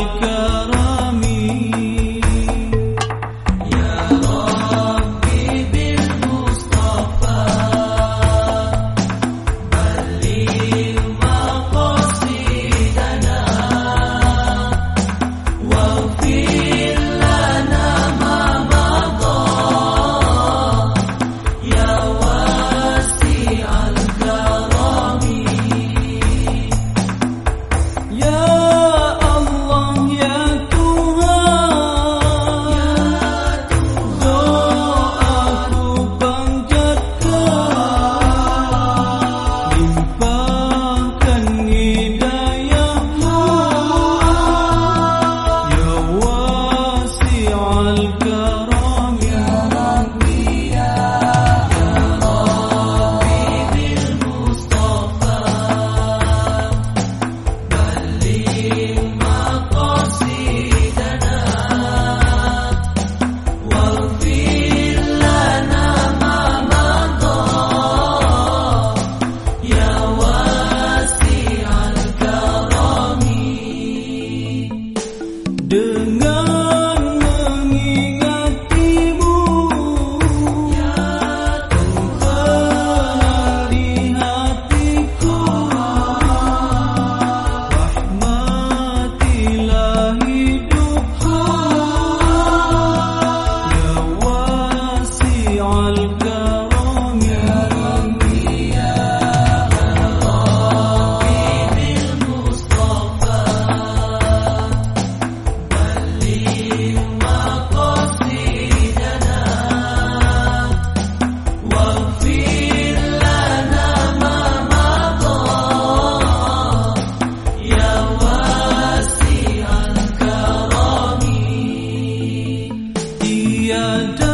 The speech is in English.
Welcome. do. tiada